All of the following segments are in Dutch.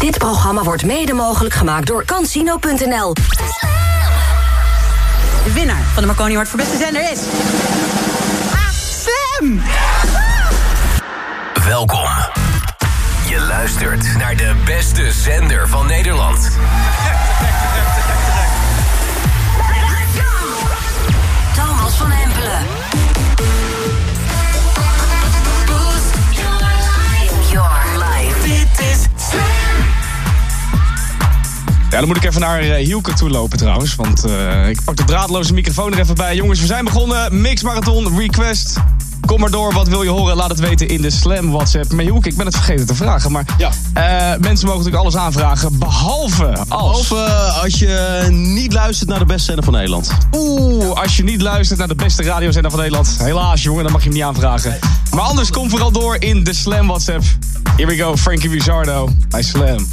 Dit programma wordt mede mogelijk gemaakt door Cansino.nl. De winnaar van de Marconi Award voor beste zender is... Slam! Welkom. Je luistert naar de beste zender van Nederland. Ja, dan moet ik even naar eh, Hielke toe lopen trouwens. Want eh, ik pak de draadloze microfoon er even bij. Jongens, we zijn begonnen. Mix Marathon Request. Kom maar door, wat wil je horen? Laat het weten in de Slam WhatsApp. Maar Hielke, ik ben het vergeten te vragen. Maar Ja. eh, mensen mogen natuurlijk alles aanvragen. Behalve als... Eh, als je niet luistert naar de beste zender van Nederland. Oeh, als je niet luistert naar de beste radiozender van Nederland. Helaas jongen, dan mag je hem niet aanvragen. Maar anders kom vooral door in de Slam WhatsApp. Here we go, Frankie Rizzardo bij Slam.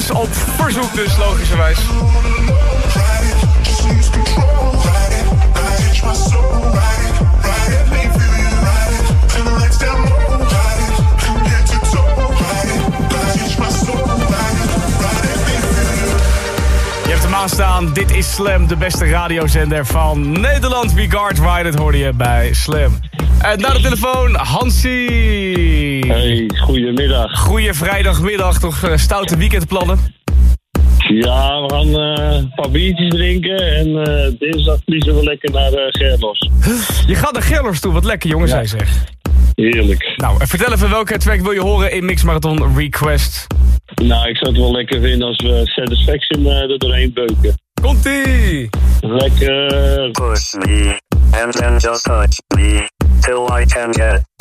Feel you Je hebt hem aanstaan. Dit is Slam, de beste radiozender van Nederland. Regard Ride, het hoorde je bij Slam. En naar de telefoon, Hansie. Hey, goedemiddag. Goeie vrijdagmiddag, toch eh, stoute weekendplannen? Ja, we gaan eh, een paar biertjes drinken en eh, dinsdag vliegen we lekker naar uh, Gerlos. Je gaat naar Gellers toe, wat lekker jongens, hij zegt. Heerlijk. Nou, vertel even welke track wil je horen in Mix Marathon Request. Nou, ik zou het wel lekker vinden als we Satisfaction eh, er doorheen beuken. Komt-ie! Lekker. Push me, and then just touch me, till I can get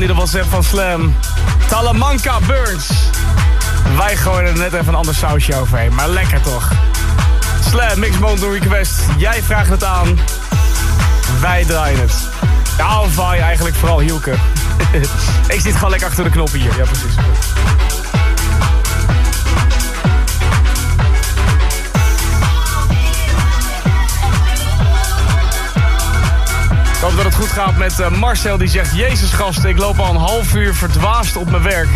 die er wel zegt van Slam. Talamanca Burns. Wij gooien er net even een ander sausje overheen, maar lekker toch. Slam, Mix Mondo Request. Jij vraagt het aan. Wij draaien het. Ja, of eigenlijk vooral Hielke. Ik zit gewoon lekker achter de knoppen hier. Ja, precies. Ik hoop dat het goed gaat met eh, Marcel. Die zegt, jezus gast, ik loop al een half uur verdwaasd op mijn werk.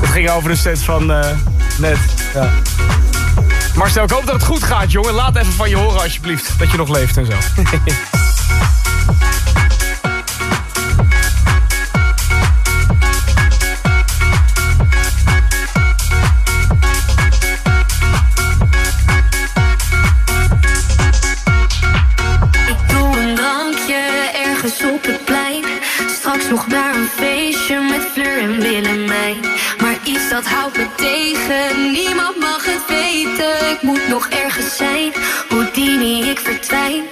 Het ging over de set van uh, net. Ja. Marcel, ik hoop dat het goed gaat, jongen. Laat even van je horen, alsjeblieft. Dat je nog leeft en zo. Nog daar een feestje met Fleur en Willemijn. Maar iets dat houdt me tegen, niemand mag het weten. Ik moet nog ergens zijn, hoe die ik verdwijn.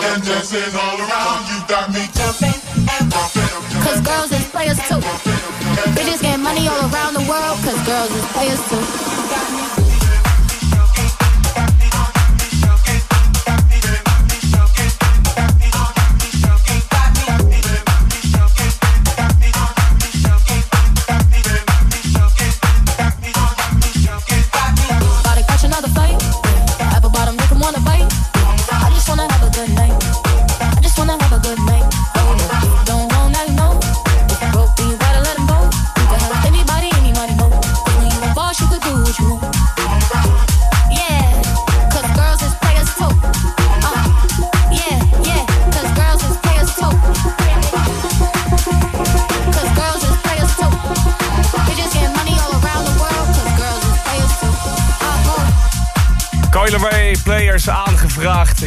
And dancing all around. You got me jumping and bumping. Cause girls is players too. Bitches get money all around the world, cause girls is players too.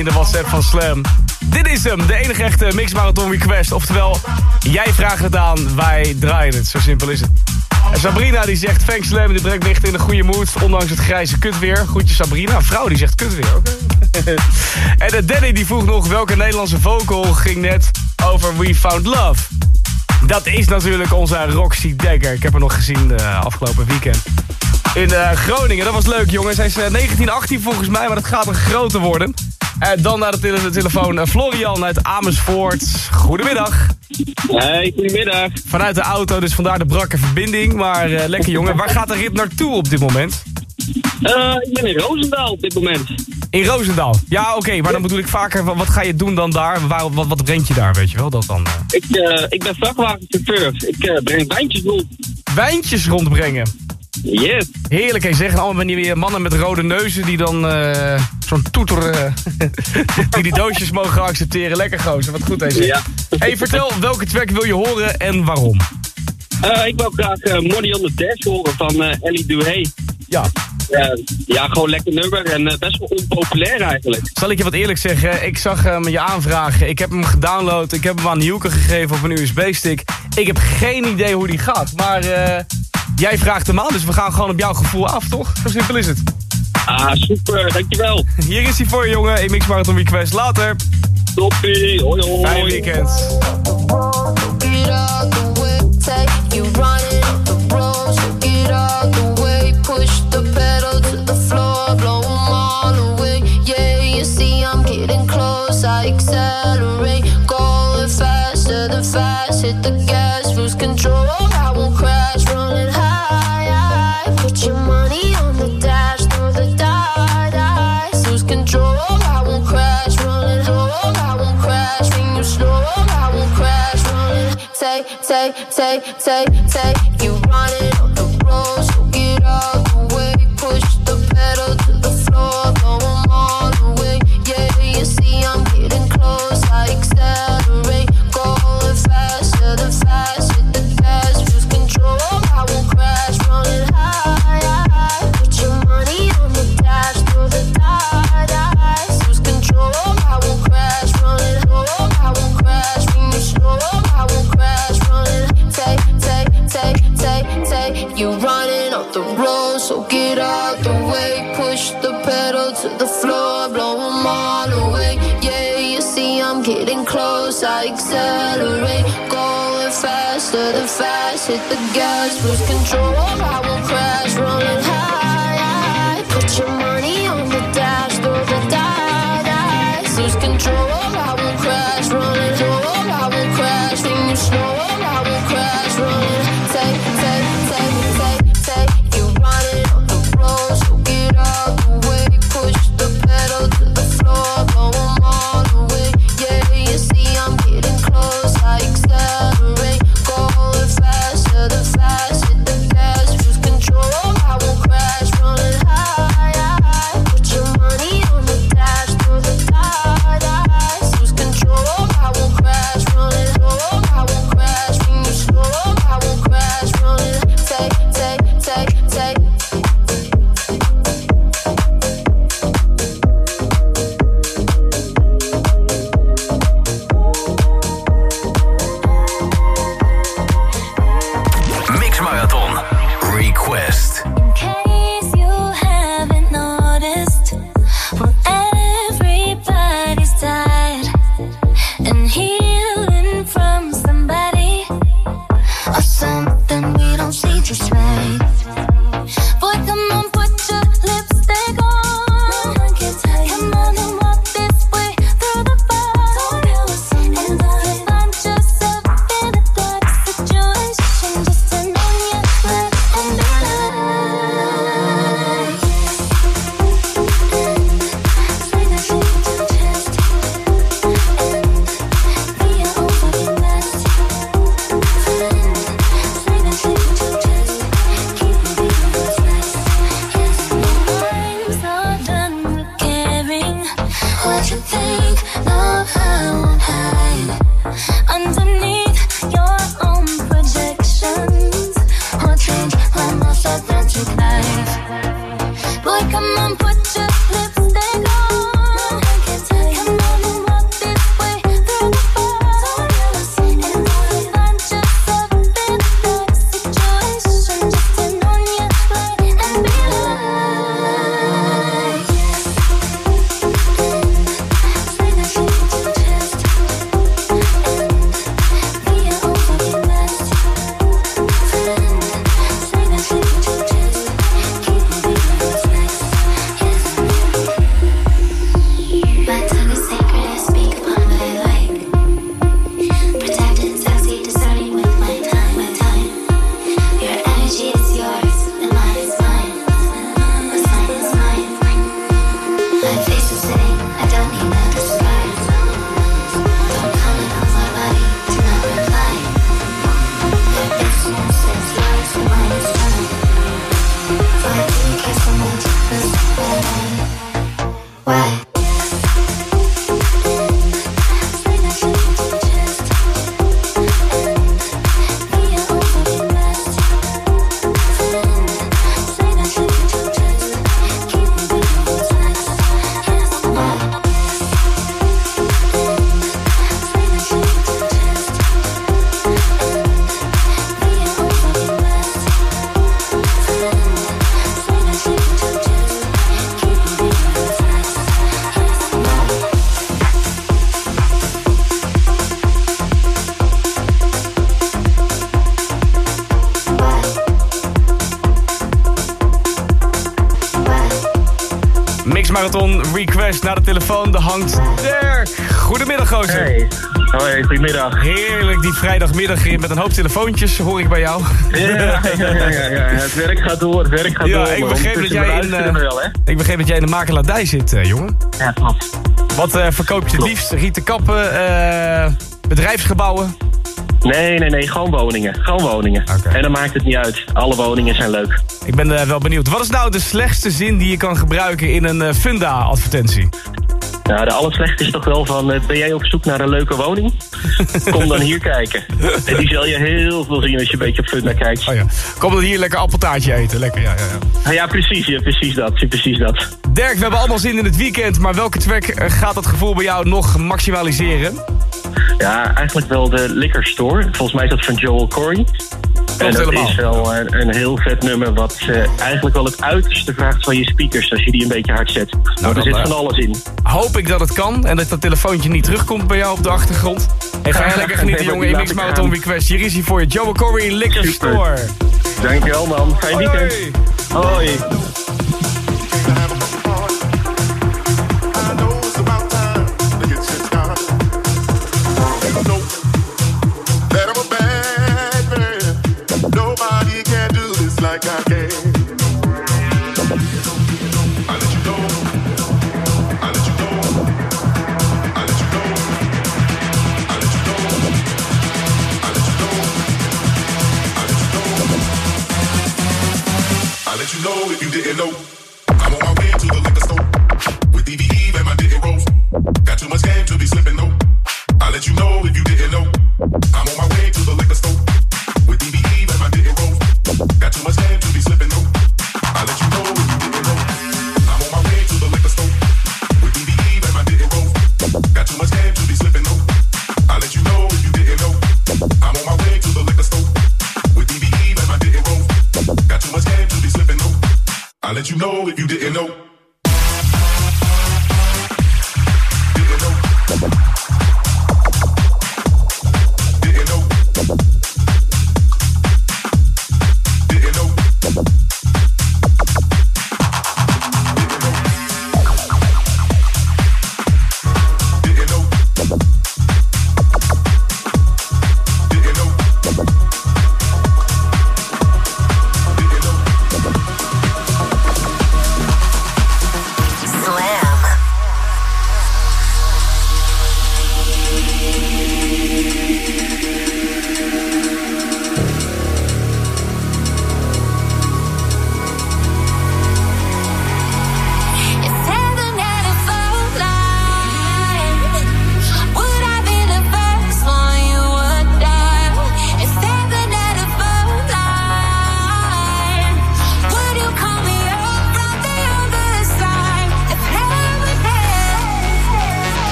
In de WhatsApp van Slam. Dit is hem, de enige echte Mix Marathon Request. Oftewel, jij vraagt het aan, wij draaien het. Zo simpel is het. En Sabrina die zegt, thanks Slam, dit brengt me echt in een goede mood. Ondanks het grijze kutweer. Groetje Sabrina, vrouw die zegt kutweer. En de Danny die vroeg nog, welke Nederlandse vocal ging net over We Found Love? Dat is natuurlijk onze Roxy Dagger. Ik heb haar nog gezien uh, afgelopen weekend. In uh, Groningen, dat was leuk jongens. Hij is uh, 1918 volgens mij, maar dat gaat een grote worden. En dan naar de, tele de telefoon uh, Florian uit Amersfoort. Goedemiddag. Hey, goedemiddag. Vanuit de auto, dus vandaar de brakke verbinding. Maar uh, lekker jongen, waar gaat de rit naartoe op dit moment? Uh, ik ben in Roosendaal op dit moment. In Roosendaal? Ja, oké, okay, maar dan bedoel ik vaker, wat, ga je doen dan daar? Waar, wat, wat brengt je daar, weet je wel? Dat dan, uh... ik, ik ben vrachtwagenchauffeur. Ik breng wijntjes rond. Wijntjes rondbrengen? Yes. Heerlijk, hij zeggen allemaal wanneer mannen met rode neuzen die dan uh, zo'n toeter, uh, die die doosjes mogen accepteren. Lekker gozer, wat goed deze. Ja. Hey, vertel, welke track wil je horen en waarom? Uh, ik wil graag Money on the Dash horen van Ellie Duhay. Ja. ja, gewoon lekker nummer en best wel onpopulair eigenlijk. Zal ik je wat eerlijk zeggen? Ik zag hem je aanvragen. Ik heb hem gedownload. Ik heb hem aan Hielke gegeven op een USB-stick. Ik heb geen idee hoe die gaat. Maar Jij vraagt hem aan, dus we gaan gewoon op jouw gevoel af, toch? Zo simpel is het. Ah, super, dankjewel. Hier is hij voor je, jongen. Mix Marathon Request. Later. Toppie, hoi hoi. Fijn weekend. say de telefoon. De hangt Dirk. Goedemiddag, gozer. Hey. Hoi, goedemiddag. Heerlijk, die vrijdagmiddag met een hoop telefoontjes hoor ik bij jou. Ja, ja, ja, ja, ja. Het werk gaat door, het werk gaat Ja, door. ik maar begreep, dat jij in, eh, wel, hè? ik begreep dat jij in de makelaardij zit, eh, jongen. Ja, klopt. Wat eh, verkoop je het liefst? Rieten kappen, eh, bedrijfsgebouwen? Nee, nee, nee, gewoon woningen. Gewoon woningen. En dan maakt het niet uit. Alle woningen zijn leuk. Ik ben eh, wel benieuwd. Wat is nou de slechtste zin die je kan gebruiken in een eh, Funda-advertentie? Nou, de allerslechtste is toch wel van, eh, ben jij op zoek naar een leuke woning? Kom dan hier kijken. En die zal je heel veel zien als je een beetje op Funda kijkt. Oh ja. Kom dan hier lekker appeltaartje eten. Lekker, ja, ja, ja. Ah, ja, precies, ja, precies dat, precies dat. Dirk, we hebben allemaal zin in het weekend, maar welke track gaat dat gevoel bij jou nog maximaliseren? Ja, eigenlijk wel de Liquor Store. Volgens mij is dat van Joel Corey. En dat helemaal. is wel een, een heel vet nummer wat eh, eigenlijk wel het uiterste vraagt van je speakers als je die een beetje hard zet. Nou, er zit eh, van alles in. Hoop ik dat het kan en dat dat telefoontje niet terugkomt bij jou op de achtergrond. En ga je lekker genieten, jongen, in Mix Marathon. Request. Hier is hij voor je, Joe Corey Liquor Super. Store. Dankjewel man, fijn weekend. Hoi. You know.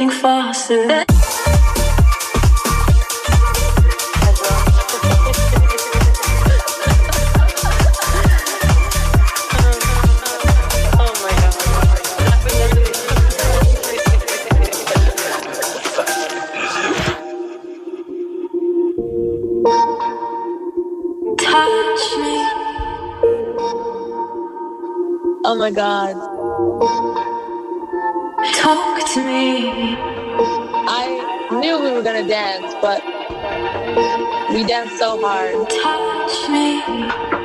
looking for Oh my god to me. I knew we were gonna dance, but we danced so hard. Touch me.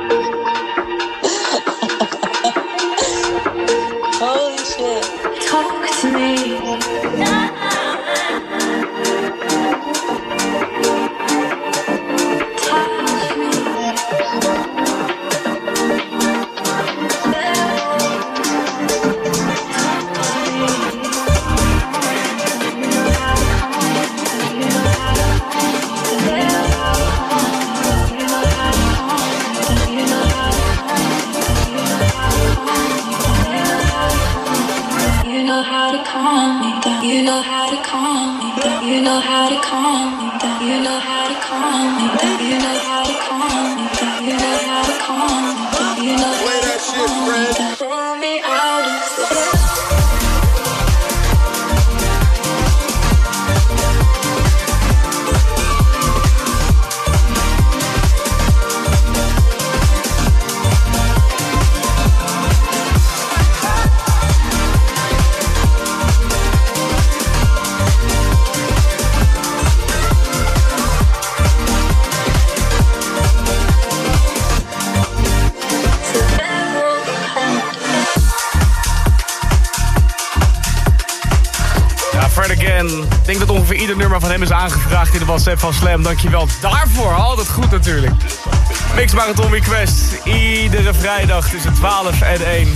Play that shit, Fred. nummer van hem is aangevraagd in de WhatsApp van Slam. Dankjewel daarvoor. Altijd goed natuurlijk. Mix Marathon Request. Iedere vrijdag tussen 12 en 1.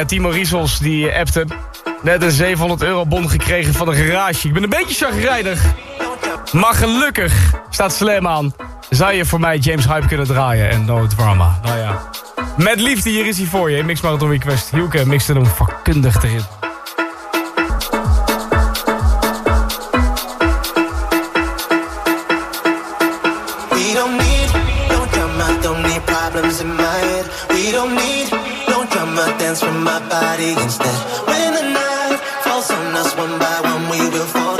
Eh, Timo Riesels, die eh, appte. Net een 700 euro bon gekregen van een garage. Ik ben een beetje chagrijnig. Maar gelukkig staat Slam aan. Zou je voor mij James Hype kunnen draaien en No Drama? Nou ja. Met liefde, hier is hij voor je. Mix Marathon Request. Hielke mixte hem vakkundig erin. dance from my body instead. When the night falls on us one by one, we will fall.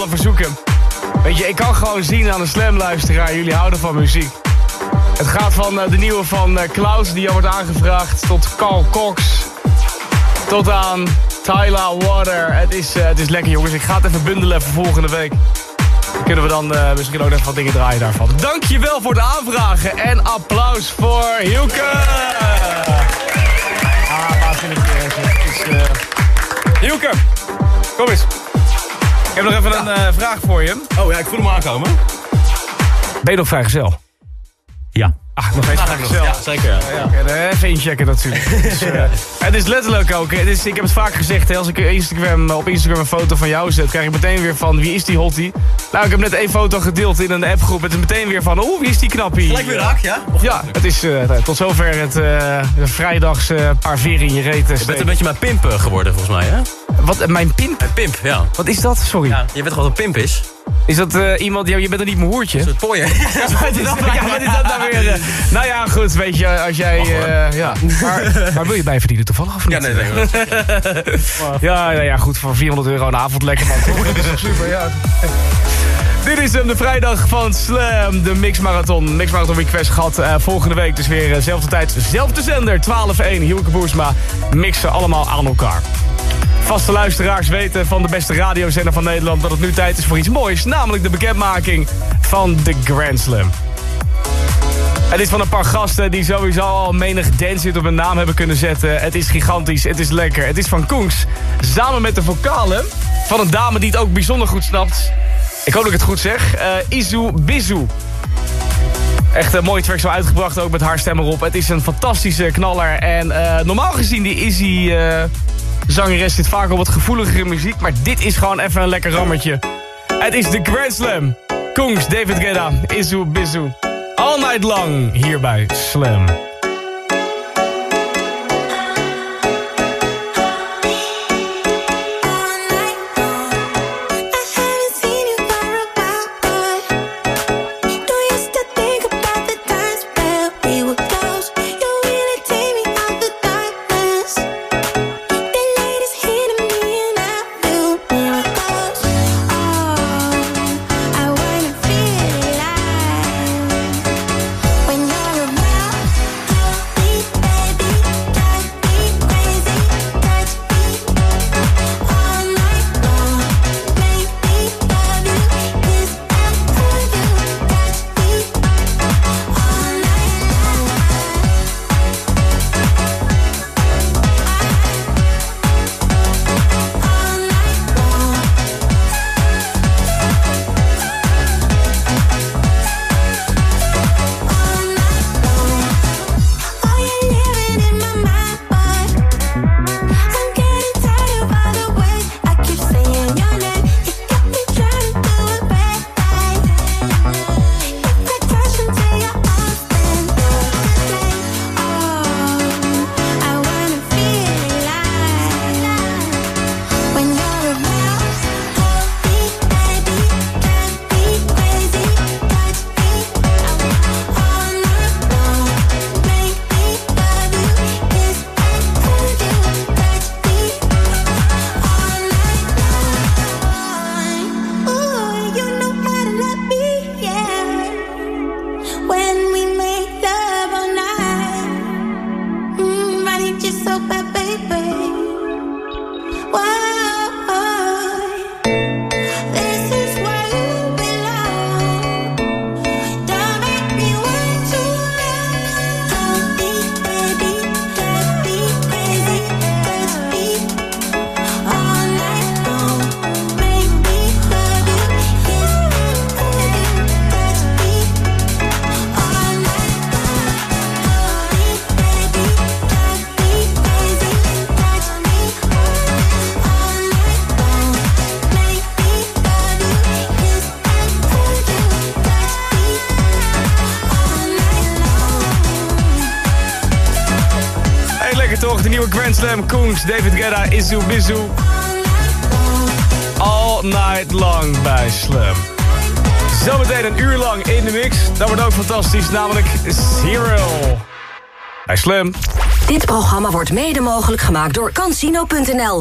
alle verzoeken. Weet je, ik kan gewoon zien aan de slamluisteraar, jullie houden van muziek. Het gaat van eh, de nieuwe van eh, Klaus, die al wordt aangevraagd, tot Carl Cox. Tot aan Tyler Water. Het is, eh, het is lekker jongens, ik ga het even bundelen voor volgende week. Dan kunnen we dan misschien ook even wat dingen draaien daarvan. Dankjewel voor de aanvragen en applaus voor Hilke! Ah, Hilke, kom eens. Ik heb nog even een eh, vraag voor je. Oh ja, ik voel hem aankomen. Ben je nog vrijgezel? Ja. Ah, nog steeds vrijgezel. Ja, zeker. Ja. Ja, oké, dan even inchecken natuurlijk. Dus, eh, het is letterlijk ook. Het is, ik heb het vaak gezegd. Hè, als ik Instagram, op Instagram een foto van jou zet, krijg ik meteen weer van wie is die hottie? Nou, ik heb net één foto gedeeld in een appgroep. Het is meteen weer van, oeh, wie is die knappie? Gelijk weer raak, ja? Ja, het is eh, nou, tot zover het eh vrijdags paar veren in je reet. Je bent een beetje mijn pimp eh, geworden, volgens mij, hè? Wat, mijn pimp? Mijn pimp, ja. Wat is dat? Sorry. ja. Je weet toch wat een pimp is? Is dat eh, iemand, ja, je bent er niet mijn hoertje? Wat is dat, ja, wat is dat nou weer? eh? Nou ja, goed, weet je, als jij... eh, ja. maar, maar wil je bijverdienen toevallig of niet? Ja, nee, nee. nee. Ja, ja, ja, goed, voor 400 euro een avond lekker man. Dat is super, ja. Dit is hem, de vrijdag van Slam, de Mix Marathon. Mix Marathon Request gehad eh, volgende week. Dus weer uh, zelfde tijd, zelfde zender, 12-1. Hielke Boersma mixen allemaal aan elkaar. Vaste luisteraars weten van de beste radiozender van Nederland... dat het nu tijd is voor iets moois, namelijk de bekendmaking van de Grand Slam. Het is van een paar gasten die sowieso al menig dance op hun naam hebben kunnen zetten. Het is gigantisch, het is lekker. Het is van Koens. Samen met de vocalen van een dame die het ook bijzonder goed snapt. Ik hoop dat ik het goed zeg. eh Izu Bizu. Echt een mooie track zo uitgebracht, ook met haar stem erop. Het is een fantastische knaller. En eh, normaal gezien die Izzy eh, zangeres zit vaak op wat gevoeligere muziek. Maar dit is gewoon even een lekker rammertje. Het is de Grand Slam. Koens, David Guetta, Izu Bizu. All night long hier bij Slam. Koens, David Guetta, Izu Bizu. All night long bij Slam. Zometeen een uur lang in de mix. Dat wordt ook fantastisch, namelijk Zero. Bij Slam. Dit programma wordt mede mogelijk gemaakt door Casino.nl.